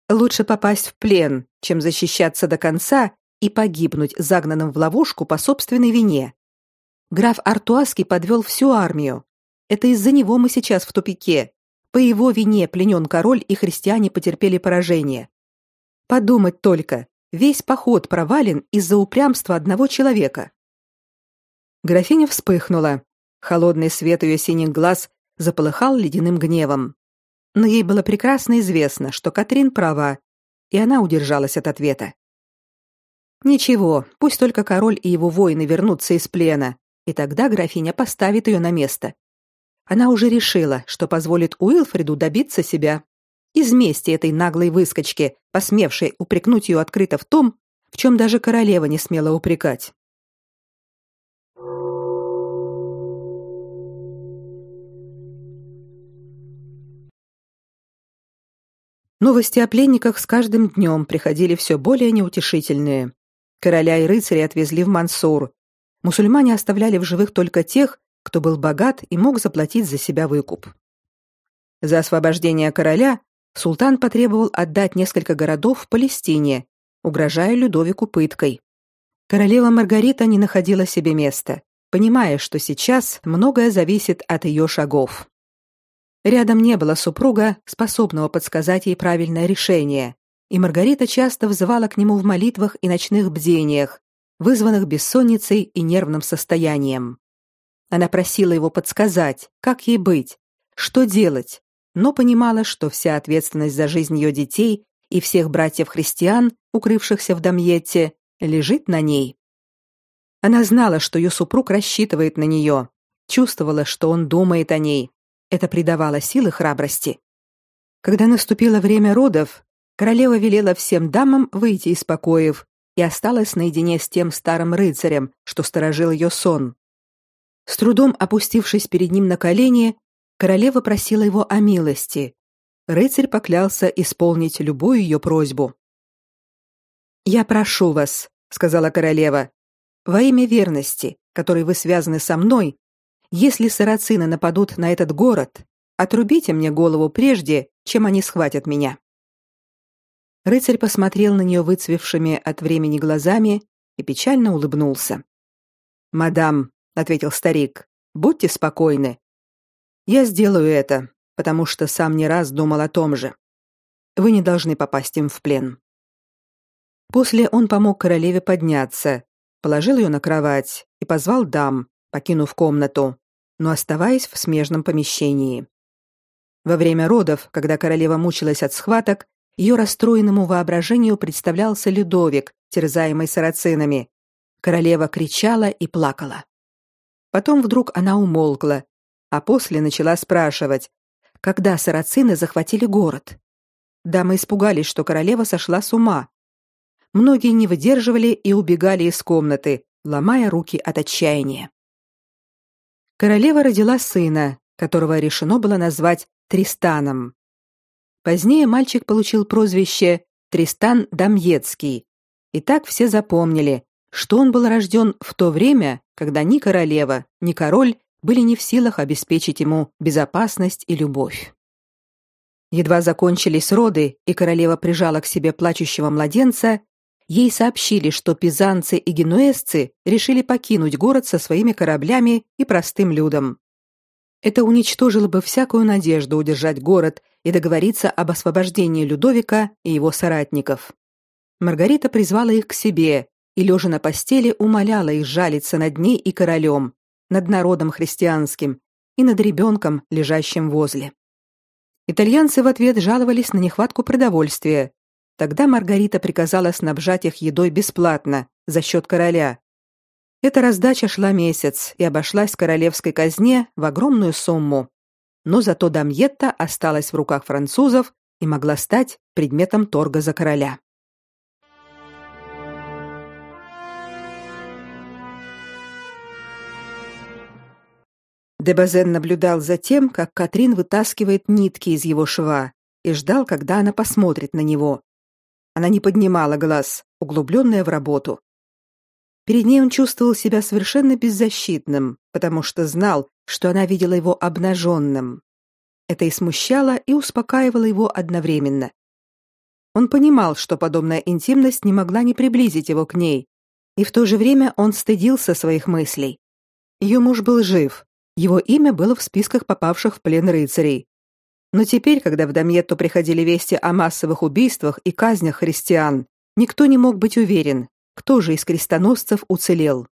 Speaker 1: Лучше попасть в плен, чем защищаться до конца и погибнуть загнанным в ловушку по собственной вине. Граф Артуаский подвел всю армию. Это из-за него мы сейчас в тупике. По его вине пленен король и христиане потерпели поражение. Подумать только, весь поход провален из-за упрямства одного человека. Графиня вспыхнула. Холодный свет ее синих глаз заполыхал ледяным гневом. Но ей было прекрасно известно, что Катрин права, и она удержалась от ответа. Ничего, пусть только король и его воины вернутся из плена, и тогда графиня поставит ее на место. Она уже решила, что позволит Уилфреду добиться себя. Из мести этой наглой выскочки, посмевшей упрекнуть ее открыто в том, в чем даже королева не смела упрекать. Новости о пленниках с каждым днем приходили все более неутешительные. Короля и рыцарей отвезли в Мансур. Мусульмане оставляли в живых только тех, кто был богат и мог заплатить за себя выкуп. За освобождение короля султан потребовал отдать несколько городов в Палестине, угрожая Людовику пыткой. Королева Маргарита не находила себе места, понимая, что сейчас многое зависит от ее шагов. Рядом не было супруга, способного подсказать ей правильное решение, и Маргарита часто взывала к нему в молитвах и ночных бдениях, вызванных бессонницей и нервным состоянием. Она просила его подсказать, как ей быть, что делать, но понимала, что вся ответственность за жизнь ее детей и всех братьев-христиан, укрывшихся в Дамьетте, лежит на ней. Она знала, что ее супруг рассчитывает на нее, чувствовала, что он думает о ней, это придавало силы храбрости. Когда наступило время родов, королева велела всем дамам выйти из покоев и осталась наедине с тем старым рыцарем, что сторожил ее сон. С трудом опустившись перед ним на колени, королева просила его о милости. Рыцарь поклялся исполнить любую ее просьбу. «Я прошу вас», — сказала королева, — «во имя верности, которой вы связаны со мной, если сарацины нападут на этот город, отрубите мне голову прежде, чем они схватят меня. Рыцарь посмотрел на нее выцвевшими от времени глазами и печально улыбнулся. "Мадам", ответил старик. "Будьте спокойны. Я сделаю это, потому что сам не раз думал о том же. Вы не должны попасть им в плен". После он помог королеве подняться, положил ее на кровать и позвал дам, покинув комнату но оставаясь в смежном помещении. Во время родов, когда королева мучилась от схваток, ее расстроенному воображению представлялся Людовик, терзаемый сарацинами. Королева кричала и плакала. Потом вдруг она умолкла, а после начала спрашивать, когда сарацины захватили город. Дамы испугались, что королева сошла с ума. Многие не выдерживали и убегали из комнаты, ломая руки от отчаяния королева родила сына, которого решено было назвать Тристаном. Позднее мальчик получил прозвище Тристан Дамьецкий, и так все запомнили, что он был рожден в то время, когда ни королева, ни король были не в силах обеспечить ему безопасность и любовь. Едва закончились роды, и королева прижала к себе плачущего младенца, ей сообщили, что пизанцы и генуэзцы решили покинуть город со своими кораблями и простым людом. Это уничтожило бы всякую надежду удержать город и договориться об освобождении Людовика и его соратников. Маргарита призвала их к себе и лежа на постели умоляла их жалиться над ней и королем, над народом христианским и над ребенком, лежащим возле. Итальянцы в ответ жаловались на нехватку продовольствия, Тогда Маргарита приказала снабжать их едой бесплатно за счет короля. Эта раздача шла месяц и обошлась королевской казне в огромную сумму. Но зато Дамьетта осталась в руках французов и могла стать предметом торга за короля. Дебазен наблюдал за тем, как Катрин вытаскивает нитки из его шва, и ждал, когда она посмотрит на него. Она не поднимала глаз, углубленная в работу. Перед ней он чувствовал себя совершенно беззащитным, потому что знал, что она видела его обнаженным. Это и смущало, и успокаивало его одновременно. Он понимал, что подобная интимность не могла не приблизить его к ней, и в то же время он стыдился своих мыслей. Ее муж был жив, его имя было в списках попавших в плен рыцарей, но теперь, когда в Дамьетту приходили вести о массовых убийствах и казнях христиан, никто не мог быть уверен, кто же из крестоносцев уцелел.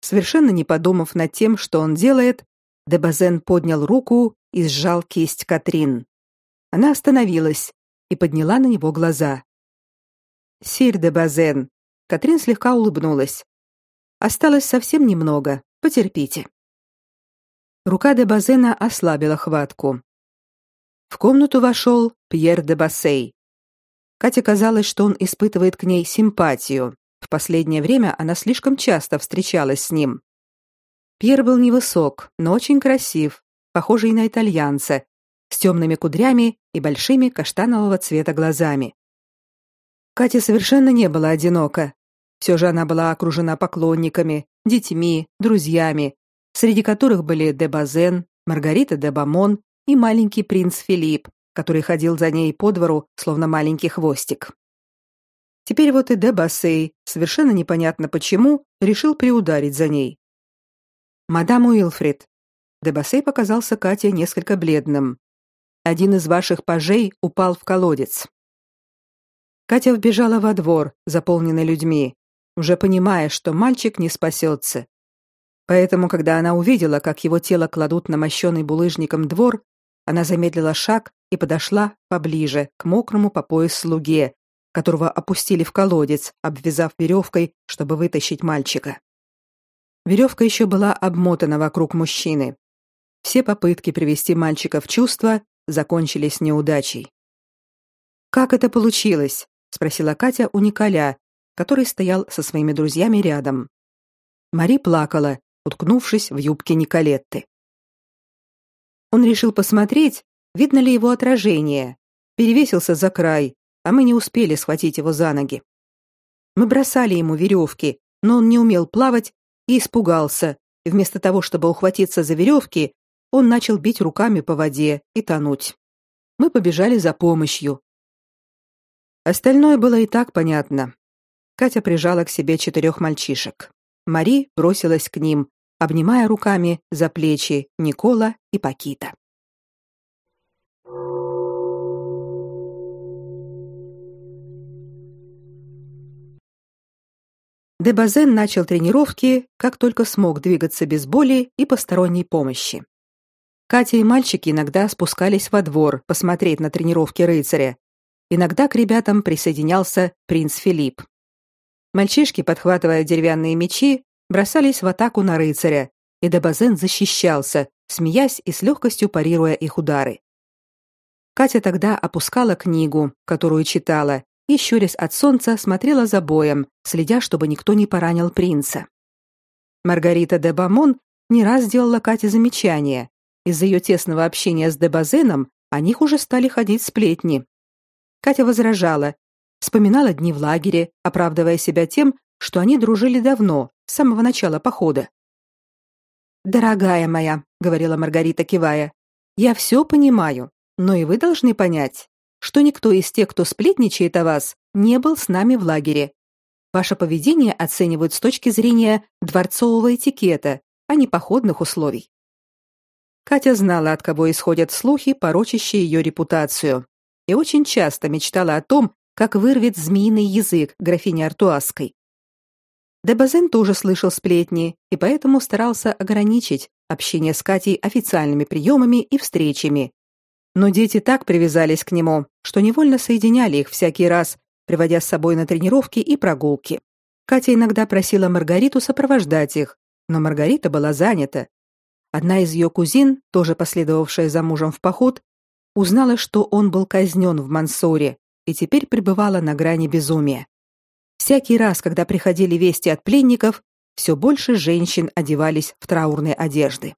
Speaker 1: Совершенно не подумав над тем, что он делает, Дебазен поднял руку и сжал кисть Катрин. Она остановилась и подняла на него глаза. «Сир Дебазен», — Катрин слегка улыбнулась. «Осталось совсем немного, потерпите». Рука Дебазена ослабила хватку. В комнату вошел Пьер де Бассей. Кате казалось, что он испытывает к ней симпатию. В последнее время она слишком часто встречалась с ним. Пьер был невысок, но очень красив, похожий на итальянца, с темными кудрями и большими каштанового цвета глазами. Кате совершенно не было одиноко. Все же она была окружена поклонниками, детьми, друзьями, среди которых были де Базен, Маргарита де Бамон и маленький принц Филипп, который ходил за ней по двору, словно маленький хвостик. Теперь вот и де Бассей, совершенно непонятно почему, решил приударить за ней. «Мадам Уилфрид». Де Бассей показался Кате несколько бледным. «Один из ваших пажей упал в колодец». Катя вбежала во двор, заполненный людьми, уже понимая, что мальчик не спасется. Поэтому, когда она увидела, как его тело кладут на мощенный булыжником двор, она замедлила шаг и подошла поближе к мокрому по пояс слуге, которого опустили в колодец, обвязав веревкой, чтобы вытащить мальчика. Веревка еще была обмотана вокруг мужчины. Все попытки привести мальчика в чувство закончились неудачей. Как это получилось? спросила Катя у Николя, который стоял со своими друзьями рядом. Мари плакала, уткнувшись в юбке Николетты. Он решил посмотреть, видно ли его отражение. Перевесился за край, а мы не успели схватить его за ноги. Мы бросали ему веревки, но он не умел плавать и испугался. И вместо того, чтобы ухватиться за веревки, он начал бить руками по воде и тонуть. Мы побежали за помощью. Остальное было и так понятно. Катя прижала к себе четырех мальчишек. Мари бросилась к ним, обнимая руками за плечи Никола и Пакита. Дебазен начал тренировки, как только смог двигаться без боли и посторонней помощи. Катя и мальчики иногда спускались во двор посмотреть на тренировки рыцаря, Иногда к ребятам присоединялся принц Филипп. Мальчишки, подхватывая деревянные мечи, бросались в атаку на рыцаря, и Дебазен защищался, смеясь и с легкостью парируя их удары. Катя тогда опускала книгу, которую читала, и, щурясь от солнца, смотрела за боем, следя, чтобы никто не поранил принца. Маргарита де Бамон не раз делала Кате замечания. Из-за ее тесного общения с Дебазеном о них уже стали ходить сплетни, Катя возражала, вспоминала дни в лагере, оправдывая себя тем, что они дружили давно, с самого начала похода. «Дорогая моя», — говорила Маргарита, кивая, — «я все понимаю, но и вы должны понять, что никто из тех, кто сплетничает о вас, не был с нами в лагере. Ваше поведение оценивают с точки зрения дворцового этикета, а не походных условий». Катя знала, от кого исходят слухи, порочащие ее репутацию, и очень часто мечтала о том, как вырвет змеиный язык графини Артуаской. Дебазен тоже слышал сплетни и поэтому старался ограничить общение с Катей официальными приемами и встречами. Но дети так привязались к нему, что невольно соединяли их всякий раз, приводя с собой на тренировки и прогулки. Катя иногда просила Маргариту сопровождать их, но Маргарита была занята. Одна из ее кузин, тоже последовавшая за мужем в поход, узнала, что он был казнен в Мансуре и теперь пребывала на грани безумия. Всякий раз, когда приходили вести от пленников, все больше женщин одевались в траурные одежды.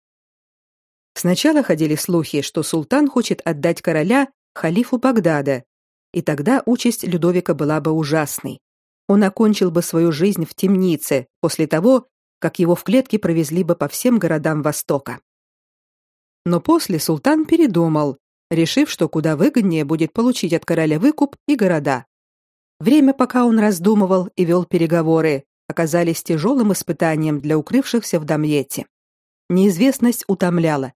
Speaker 1: Сначала ходили слухи, что султан хочет отдать короля халифу Багдада, и тогда участь Людовика была бы ужасной. Он окончил бы свою жизнь в темнице после того, как его в клетке провезли бы по всем городам Востока. Но после султан передумал решив, что куда выгоднее будет получить от короля выкуп и города. Время, пока он раздумывал и вел переговоры, оказались тяжелым испытанием для укрывшихся в Дамьете. Неизвестность утомляла.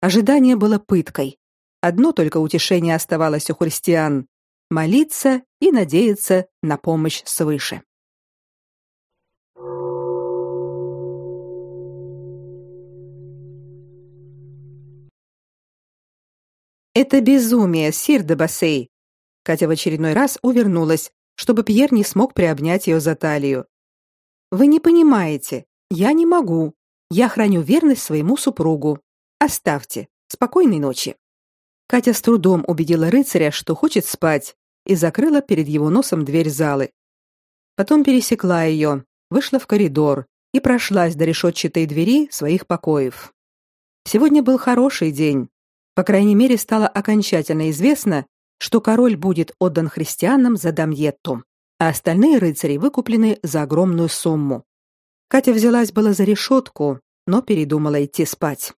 Speaker 1: Ожидание было пыткой. Одно только утешение оставалось у христиан — молиться и надеяться на помощь свыше. Это безумие, сир де Бассей. Катя в очередной раз увернулась, чтобы Пьер не смог приобнять ее за талию. Вы не понимаете. Я не могу. Я храню верность своему супругу. Оставьте. Спокойной ночи. Катя с трудом убедила рыцаря, что хочет спать, и закрыла перед его носом дверь залы. Потом пересекла ее, вышла в коридор и прошлась до решетчатой двери своих покоев. Сегодня был хороший день. По крайней мере, стало окончательно известно, что король будет отдан христианам за Дамьетту, а остальные рыцари выкуплены за огромную сумму. Катя взялась было за решетку, но передумала идти спать.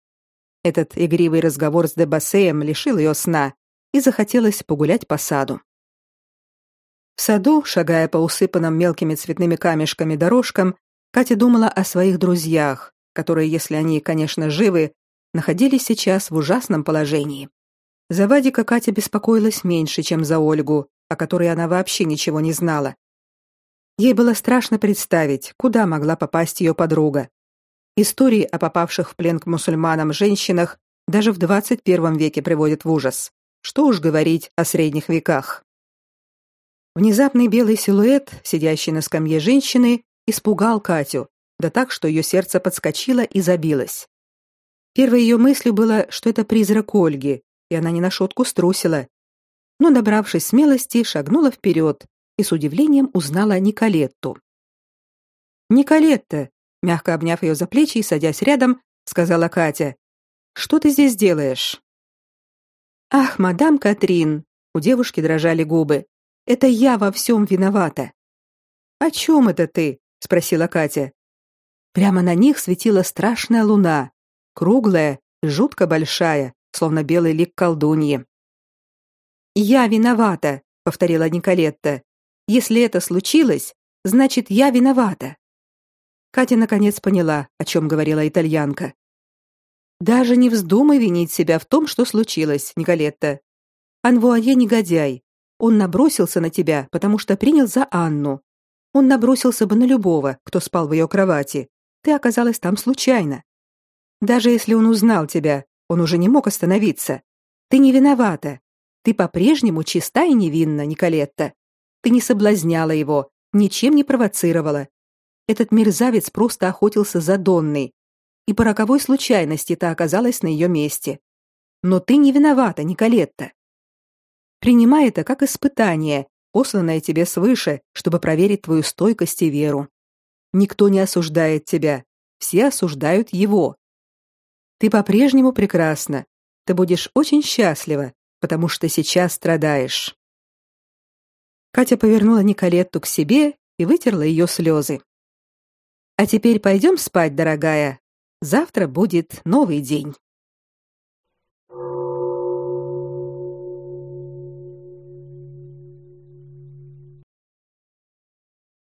Speaker 1: Этот игривый разговор с Дебасеем лишил ее сна, и захотелось погулять по саду. В саду, шагая по усыпанным мелкими цветными камешками дорожкам, Катя думала о своих друзьях, которые, если они, конечно, живы, находились сейчас в ужасном положении. За Вадика Катя беспокоилась меньше, чем за Ольгу, о которой она вообще ничего не знала. Ей было страшно представить, куда могла попасть ее подруга. Истории о попавших в плен к мусульманам женщинах даже в 21 веке приводят в ужас. Что уж говорить о средних веках. Внезапный белый силуэт, сидящий на скамье женщины, испугал Катю, да так, что ее сердце подскочило и забилось. Первой ее мыслью было, что это призрак Ольги, и она не на шутку струсила. Но, добравшись смелости, шагнула вперед и с удивлением узнала Николетту. «Николетта!» — мягко обняв ее за плечи и садясь рядом, сказала Катя. «Что ты здесь делаешь?» «Ах, мадам Катрин!» — у девушки дрожали губы. «Это я во всем виновата!» «О чем это ты?» — спросила Катя. Прямо на них светила страшная луна, круглая, жутко большая, словно белый лик колдуньи. «Я виновата», — повторила Николетта. Если это случилось, значит, я виновата. Катя наконец поняла, о чем говорила итальянка. Даже не вздумай винить себя в том, что случилось, Николетта. Анвуае негодяй. Он набросился на тебя, потому что принял за Анну. Он набросился бы на любого, кто спал в ее кровати. Ты оказалась там случайно. Даже если он узнал тебя, он уже не мог остановиться. Ты не виновата. Ты по-прежнему чиста и невинна, Николетта. Ты не соблазняла его, ничем не провоцировала. Этот мерзавец просто охотился за Донной, и по роковой случайности ты оказалась на ее месте. Но ты не виновата, Николетта. Принимай это как испытание, посланное тебе свыше, чтобы проверить твою стойкость и веру. Никто не осуждает тебя, все осуждают его. Ты по-прежнему прекрасна. Ты будешь очень счастлива, потому что сейчас страдаешь. Катя повернула Николетту к себе и вытерла ее слезы. А теперь пойдем спать, дорогая. Завтра будет новый день.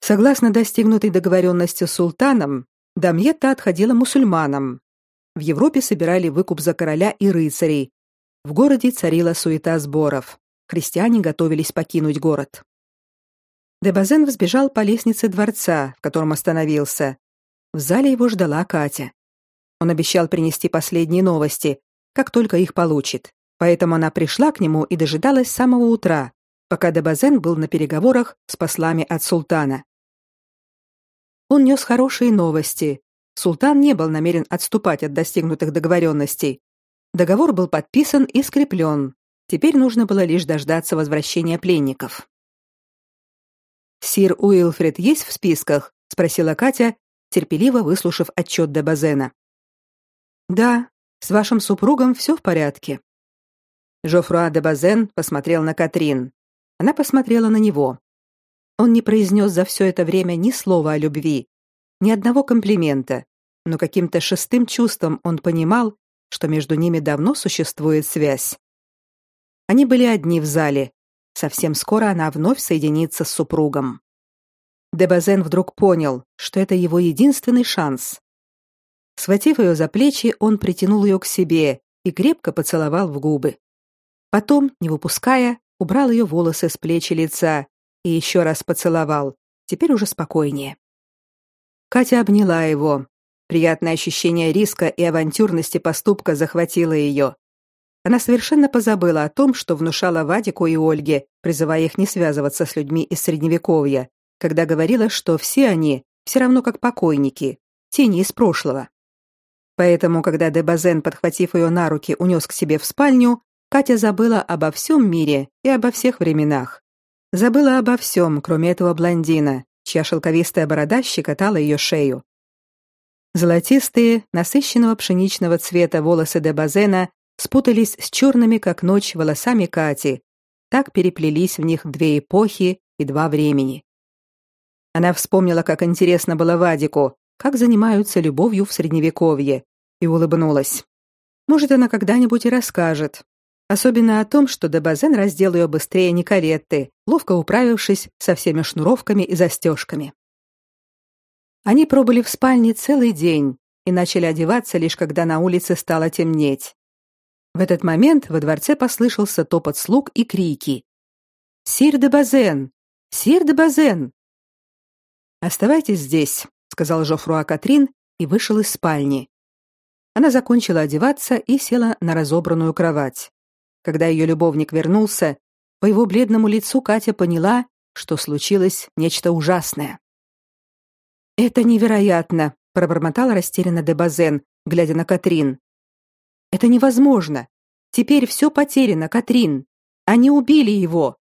Speaker 1: Согласно достигнутой договоренности с султаном, Дамьетта отходила мусульманам. В Европе собирали выкуп за короля и рыцарей. В городе царила суета сборов. Христиане готовились покинуть город. Дебазен взбежал по лестнице дворца, в котором остановился. В зале его ждала Катя. Он обещал принести последние новости, как только их получит. Поэтому она пришла к нему и дожидалась самого утра, пока Дебазен был на переговорах с послами от султана. Он нес хорошие новости. Султан не был намерен отступать от достигнутых договоренностей. Договор был подписан и скреплен. Теперь нужно было лишь дождаться возвращения пленников. Сир Уилфред есть в списках? спросила Катя, терпеливо выслушав отчет де Базена. Да, с вашим супругом все в порядке. Жофруа де Базен посмотрел на Катрин. Она посмотрела на него. Он не произнес за все это время ни слова о любви, ни одного комплимента, но каким-то шестым чувством он понимал, что между ними давно существует связь. Они были одни в зале, Совсем скоро она вновь соединится с супругом. Дебазен вдруг понял, что это его единственный шанс. Схватив ее за плечи, он притянул ее к себе и крепко поцеловал в губы. Потом, не выпуская, убрал ее волосы с плеч и лица и еще раз поцеловал, теперь уже спокойнее. Катя обняла его. Приятное ощущение риска и авантюрности поступка захватило ее. Она совершенно позабыла о том, что внушала Вадику и Ольге, призывая их не связываться с людьми из средневековья, когда говорила, что все они все равно как покойники, тени из прошлого. Поэтому, когда Дебазен, подхватив ее на руки, унес к себе в спальню, Катя забыла обо всем мире и обо всех временах. Забыла обо всем, кроме этого блондина, чья шелковистая борода щекотала ее шею. Золотистые, насыщенного пшеничного цвета волосы Дебазена спутались с черными, как ночь, волосами Кати. Так переплелись в них две эпохи и два времени. Она вспомнила, как интересно было Вадику, как занимаются любовью в средневековье, и улыбнулась. Может, она когда-нибудь и расскажет. Особенно о том, что Дебазен раздел ее быстрее Николетты, ловко управившись со всеми шнуровками и застежками. Они пробыли в спальне целый день и начали одеваться лишь когда на улице стало темнеть. В этот момент во дворце послышался топот слуг и крики. «Сир де Базен! Сир де Базен!» «Оставайтесь здесь», — сказал Жофруа Катрин и вышел из спальни. Она закончила одеваться и села на разобранную кровать. Когда ее любовник вернулся, по его бледному лицу Катя поняла, что случилось нечто ужасное. Это невероятно, пробормотал растерянно Дебазен, глядя на Катрин. Это невозможно. Теперь все потеряно, Катрин. Они убили его.